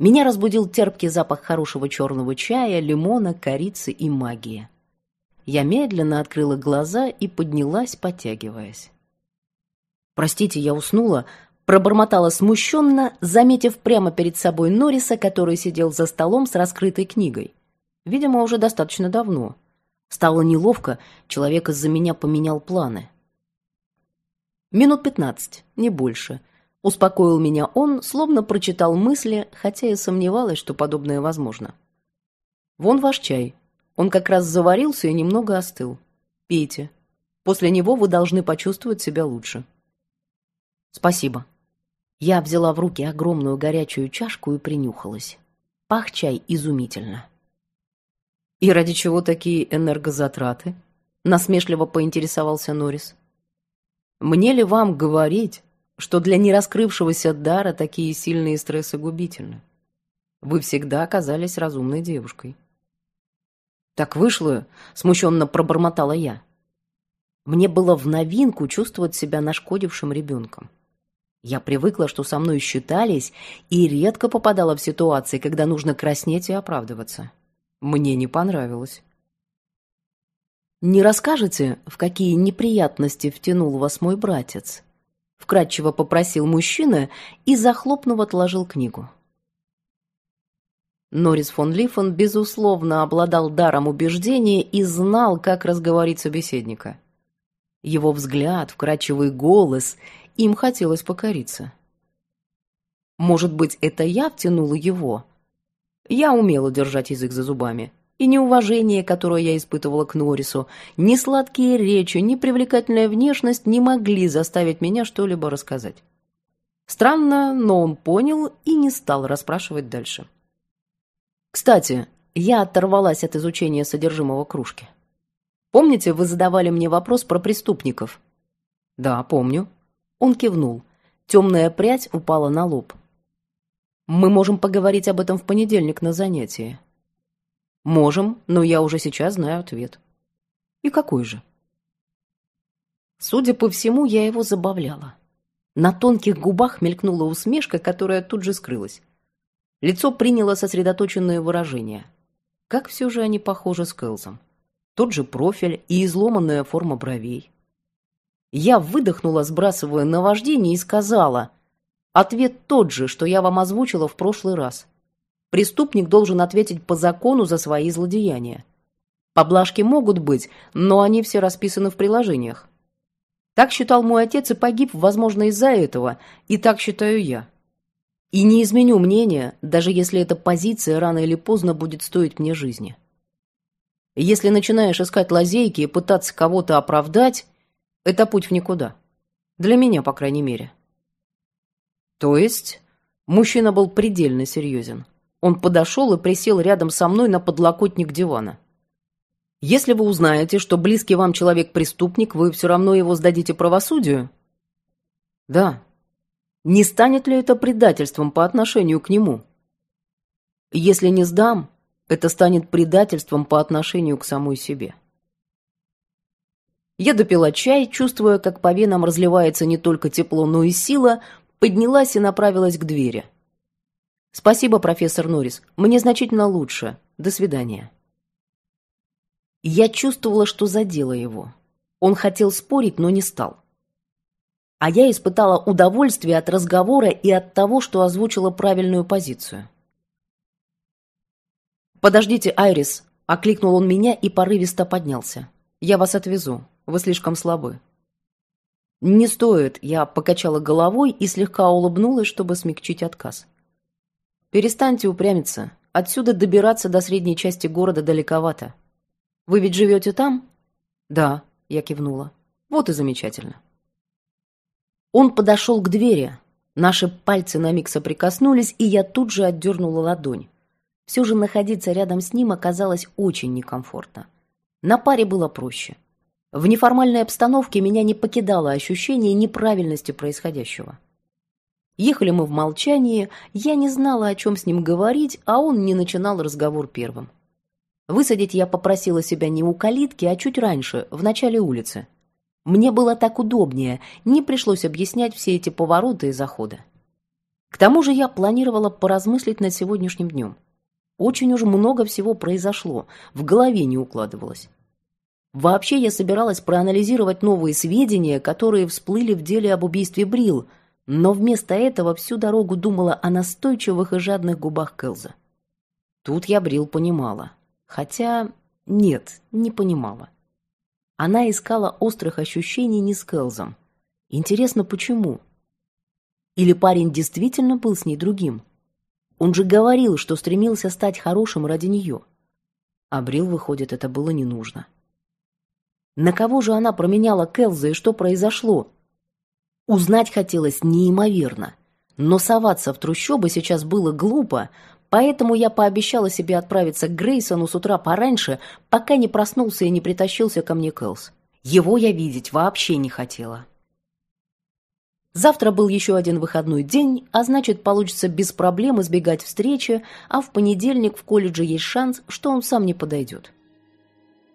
Меня разбудил терпкий запах хорошего черного чая, лимона, корицы и магии. Я медленно открыла глаза и поднялась, потягиваясь. «Простите, я уснула», пробормотала смущенно, заметив прямо перед собой Норриса, который сидел за столом с раскрытой книгой. Видимо, уже достаточно давно. Стало неловко, человек из-за меня поменял планы. Минут пятнадцать, не больше. Успокоил меня он, словно прочитал мысли, хотя и сомневалась, что подобное возможно. «Вон ваш чай. Он как раз заварился и немного остыл. Пейте. После него вы должны почувствовать себя лучше». «Спасибо», я взяла в руки огромную горячую чашку и принюхалась. Пах чай изумительно. «И ради чего такие энергозатраты?» — насмешливо поинтересовался Норрис. «Мне ли вам говорить, что для нераскрывшегося дара такие сильные стрессы губительны? Вы всегда оказались разумной девушкой». «Так вышло», — смущенно пробормотала я. Мне было в новинку чувствовать себя нашкодившим ребенком. Я привыкла, что со мной считались, и редко попадала в ситуации, когда нужно краснеть и оправдываться. Мне не понравилось. «Не расскажете, в какие неприятности втянул вас мой братец?» Вкратчиво попросил мужчина и, захлопнув, отложил книгу. Норрис фон Лифон, безусловно, обладал даром убеждения и знал, как разговорить собеседника. Его взгляд, вкрадчивый голос им хотелось покориться. Может быть, это я втянула его? Я умела держать язык за зубами. И неуважение, которое я испытывала к Норрису, ни сладкие речи, ни привлекательная внешность не могли заставить меня что-либо рассказать. Странно, но он понял и не стал расспрашивать дальше. Кстати, я оторвалась от изучения содержимого кружки. Помните, вы задавали мне вопрос про преступников? Да, помню. Он кивнул. Темная прядь упала на лоб. «Мы можем поговорить об этом в понедельник на занятии». «Можем, но я уже сейчас знаю ответ». «И какой же?» Судя по всему, я его забавляла. На тонких губах мелькнула усмешка, которая тут же скрылась. Лицо приняло сосредоточенное выражение. Как все же они похожи с Кэлзом. Тот же профиль и изломанная форма бровей. Я выдохнула, сбрасывая наваждение, и сказала. Ответ тот же, что я вам озвучила в прошлый раз. Преступник должен ответить по закону за свои злодеяния. Поблажки могут быть, но они все расписаны в приложениях. Так считал мой отец и погиб, возможно, из-за этого, и так считаю я. И не изменю мнение, даже если эта позиция рано или поздно будет стоить мне жизни. Если начинаешь искать лазейки и пытаться кого-то оправдать, это путь в никуда. Для меня, по крайней мере. То есть, мужчина был предельно серьезен. Он подошел и присел рядом со мной на подлокотник дивана. Если вы узнаете, что близкий вам человек преступник, вы все равно его сдадите правосудию? Да. Не станет ли это предательством по отношению к нему? Если не сдам, это станет предательством по отношению к самой себе. Я допила чай, чувствуя, как по венам разливается не только тепло, но и сила, поднялась и направилась к двери. «Спасибо, профессор Норрис. Мне значительно лучше. До свидания». Я чувствовала, что задела его. Он хотел спорить, но не стал. А я испытала удовольствие от разговора и от того, что озвучила правильную позицию. «Подождите, Айрис!» — окликнул он меня и порывисто поднялся. «Я вас отвезу. Вы слишком слабы». «Не стоит», — я покачала головой и слегка улыбнулась, чтобы смягчить отказ. «Перестаньте упрямиться. Отсюда добираться до средней части города далековато. Вы ведь живете там?» «Да», — я кивнула. «Вот и замечательно». Он подошел к двери. Наши пальцы на миг соприкоснулись, и я тут же отдернула ладонь. Все же находиться рядом с ним оказалось очень некомфортно. На паре было проще. В неформальной обстановке меня не покидало ощущение неправильности происходящего. Ехали мы в молчании, я не знала, о чем с ним говорить, а он не начинал разговор первым. Высадить я попросила себя не у калитки, а чуть раньше, в начале улицы. Мне было так удобнее, не пришлось объяснять все эти повороты и заходы. К тому же я планировала поразмыслить над сегодняшним днем. Очень уж много всего произошло, в голове не укладывалось. Вообще я собиралась проанализировать новые сведения, которые всплыли в деле об убийстве Брил, но вместо этого всю дорогу думала о настойчивых и жадных губах Кэлза. Тут я Брил понимала. Хотя нет, не понимала. Она искала острых ощущений не с Кэлзом. Интересно, почему? Или парень действительно был с ней другим? Он же говорил, что стремился стать хорошим ради нее. А Брил, выходит, это было не нужно. На кого же она променяла Келза и что произошло? Узнать хотелось неимоверно. Но соваться в трущобы сейчас было глупо, поэтому я пообещала себе отправиться к Грейсону с утра пораньше, пока не проснулся и не притащился ко мне Кэлс. Его я видеть вообще не хотела. Завтра был еще один выходной день, а значит, получится без проблем избегать встречи, а в понедельник в колледже есть шанс, что он сам не подойдет.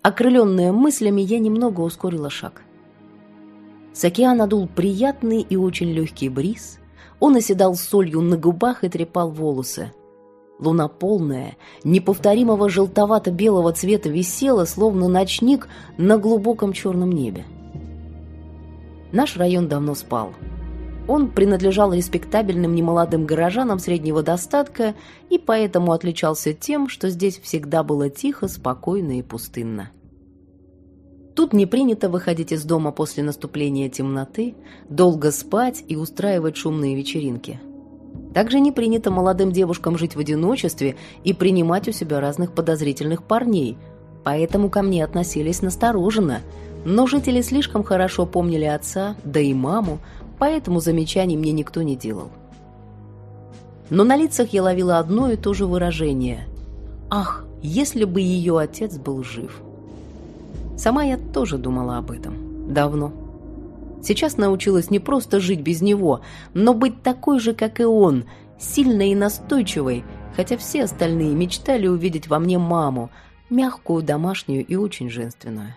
Окрыленная мыслями, я немного ускорила шаг. С океана дул приятный и очень легкий бриз. Он оседал солью на губах и трепал волосы. Луна полная, неповторимого желтовато-белого цвета висела, словно ночник на глубоком черном небе. Наш район давно спал. Он принадлежал респектабельным немолодым горожанам среднего достатка и поэтому отличался тем, что здесь всегда было тихо, спокойно и пустынно. Тут не принято выходить из дома после наступления темноты, долго спать и устраивать шумные вечеринки. Также не принято молодым девушкам жить в одиночестве и принимать у себя разных подозрительных парней, поэтому ко мне относились настороженно, но жители слишком хорошо помнили отца, да и маму, поэтому замечаний мне никто не делал. Но на лицах я ловила одно и то же выражение. «Ах, если бы ее отец был жив!» Сама я тоже думала об этом. Давно. Сейчас научилась не просто жить без него, но быть такой же, как и он, сильной и настойчивой, хотя все остальные мечтали увидеть во мне маму, мягкую, домашнюю и очень женственную.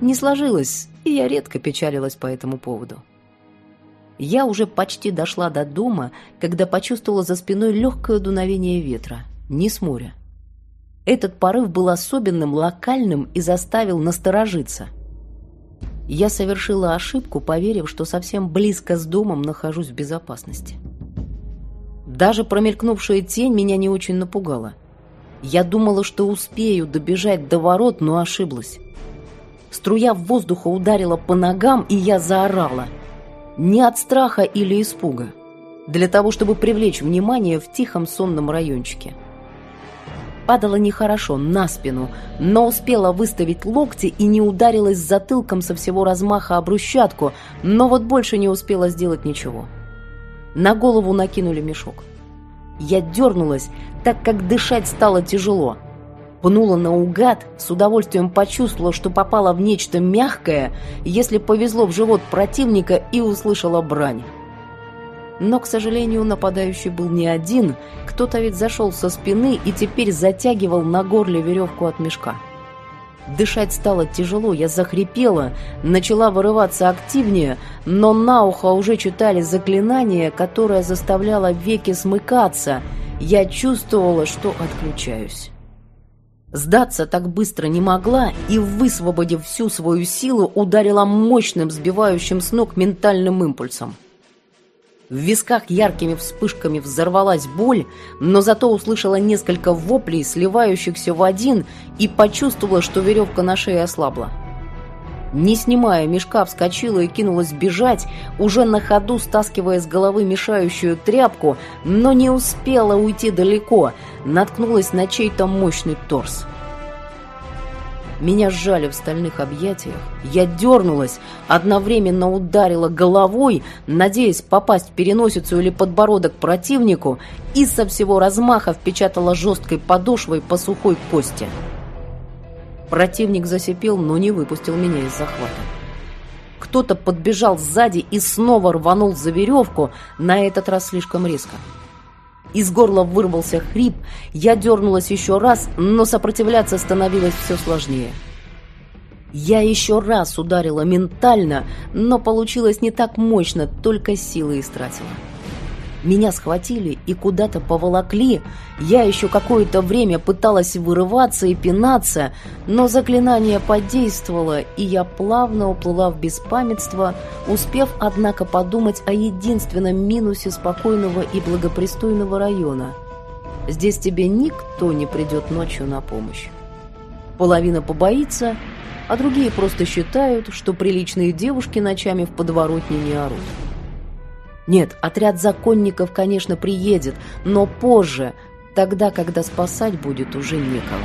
Не сложилось, и я редко печалилась по этому поводу. Я уже почти дошла до дома, когда почувствовала за спиной легкое дуновение ветра, не с моря. Этот порыв был особенным, локальным и заставил насторожиться. Я совершила ошибку, поверив, что совсем близко с домом нахожусь в безопасности. Даже промелькнувшая тень меня не очень напугала. Я думала, что успею добежать до ворот, но ошиблась. Струя воздуха ударила по ногам, и я заорала – не от страха или испуга. Для того, чтобы привлечь внимание в тихом сонном райончике. Падала нехорошо, на спину, но успела выставить локти и не ударилась затылком со всего размаха об брусчатку, но вот больше не успела сделать ничего. На голову накинули мешок. Я дернулась, так как дышать стало тяжело – пнула наугад, с удовольствием почувствовала, что попала в нечто мягкое, если повезло в живот противника и услышала брань. Но, к сожалению, нападающий был не один, кто-то ведь зашел со спины и теперь затягивал на горле веревку от мешка. Дышать стало тяжело, я захрипела, начала вырываться активнее, но на ухо уже читали заклинание, которое заставляло веки смыкаться. Я чувствовала, что отключаюсь. Сдаться так быстро не могла и, высвободив всю свою силу, ударила мощным, сбивающим с ног ментальным импульсом. В висках яркими вспышками взорвалась боль, но зато услышала несколько воплей, сливающихся в один, и почувствовала, что веревка на шее ослабла. Не снимая мешка, вскочила и кинулась бежать, уже на ходу стаскивая с головы мешающую тряпку, но не успела уйти далеко, наткнулась на чей-то мощный торс. Меня сжали в стальных объятиях. Я дернулась, одновременно ударила головой, надеясь попасть в переносицу или подбородок противнику, и со всего размаха впечатала жесткой подошвой по сухой кости. Противник засипел, но не выпустил меня из захвата. Кто-то подбежал сзади и снова рванул за веревку, на этот раз слишком резко. Из горла вырвался хрип, я дернулась еще раз, но сопротивляться становилось все сложнее. Я еще раз ударила ментально, но получилось не так мощно, только силы истратила. Меня схватили и куда-то поволокли. Я еще какое-то время пыталась вырываться и пинаться, но заклинание подействовало, и я плавно уплыла в беспамятство, успев, однако, подумать о единственном минусе спокойного и благопристойного района. Здесь тебе никто не придет ночью на помощь. Половина побоится, а другие просто считают, что приличные девушки ночами в подворотне не орут. Нет, отряд законников, конечно, приедет, но позже, тогда, когда спасать будет уже некого.